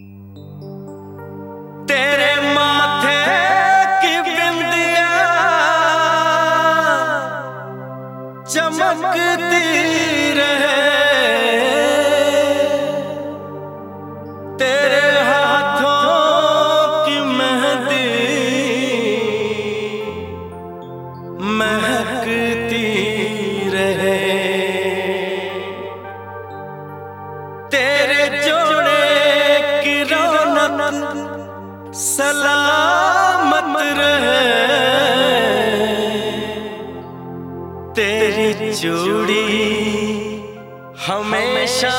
तेरे सलामत रहे। तेरी चूड़ी हमेशा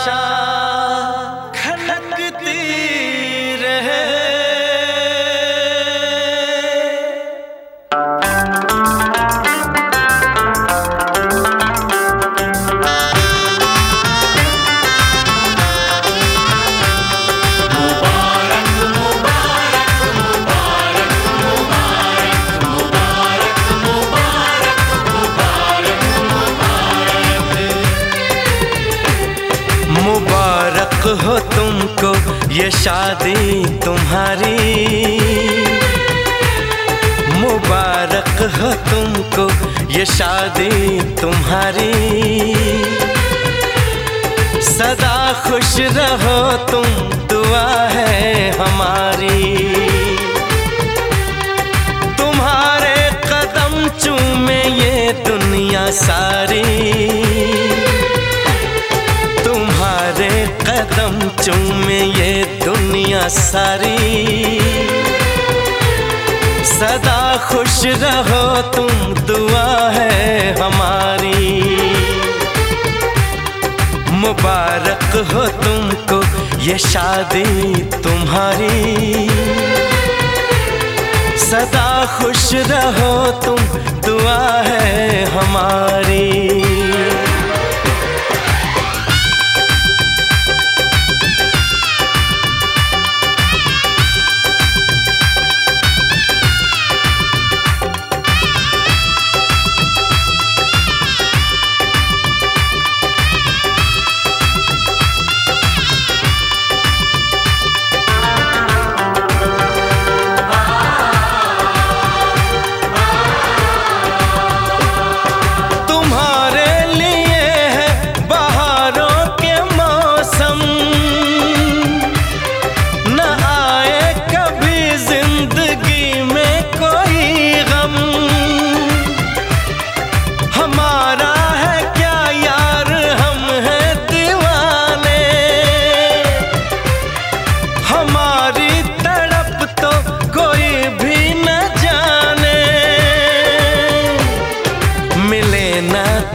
ये शादी तुम्हारी। मुबारक हो तुमको ये शादी तुम्हारी। सदा खुश रहो तुम, दुआ है हमारी। सारी। सदा खुश रहो, तुम दुआ है हमारी। मुबारक हो तुमको, ये शादी तुम्हारी। सदा खुश रहो, तुम दुआ है हमारी।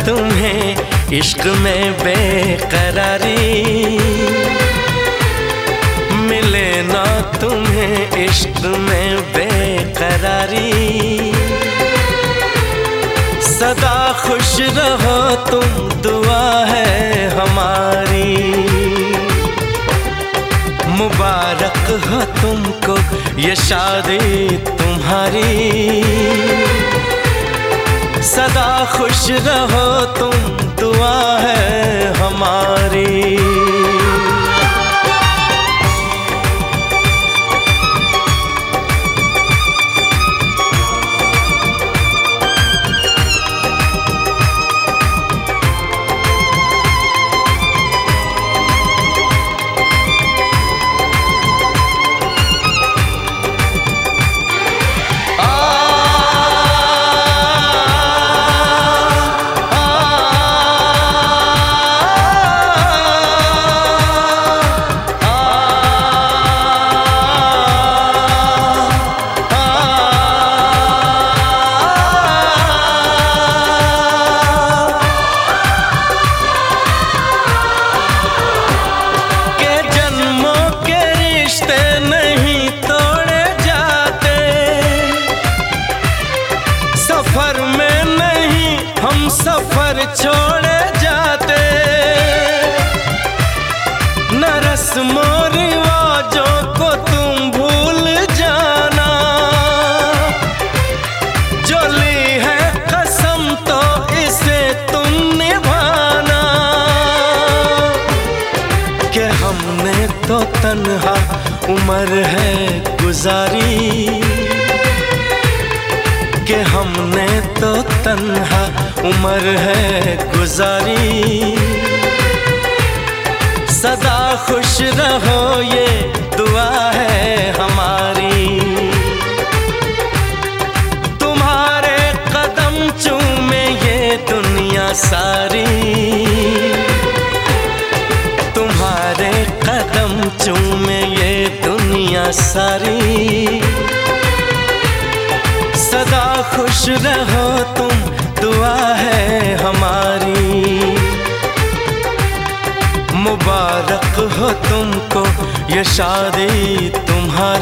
तुम्हें इश्क में बेकरारी। मिले ना तुम्हें इश्क में बेकरारी। सदा खुश रहो, तुम दुआ है हमारी। मुबारक हो तुमको ये शादी तुम्हारी। सदा खुश रहो तुम दुआ है हमारी। उम्र है गुजारी। के हमने तो तन्हा उम्र है गुजारी। सदा खुश रहो, ये दुआ है हमारी। तुम्हारे कदम चूमे ये दुनिया सारी। चूमे ये दुनिया सारी। सदा खुश रहो तुम, दुआ है हमारी। मुबारक हो तुमको, ये शादी तुम्हारी।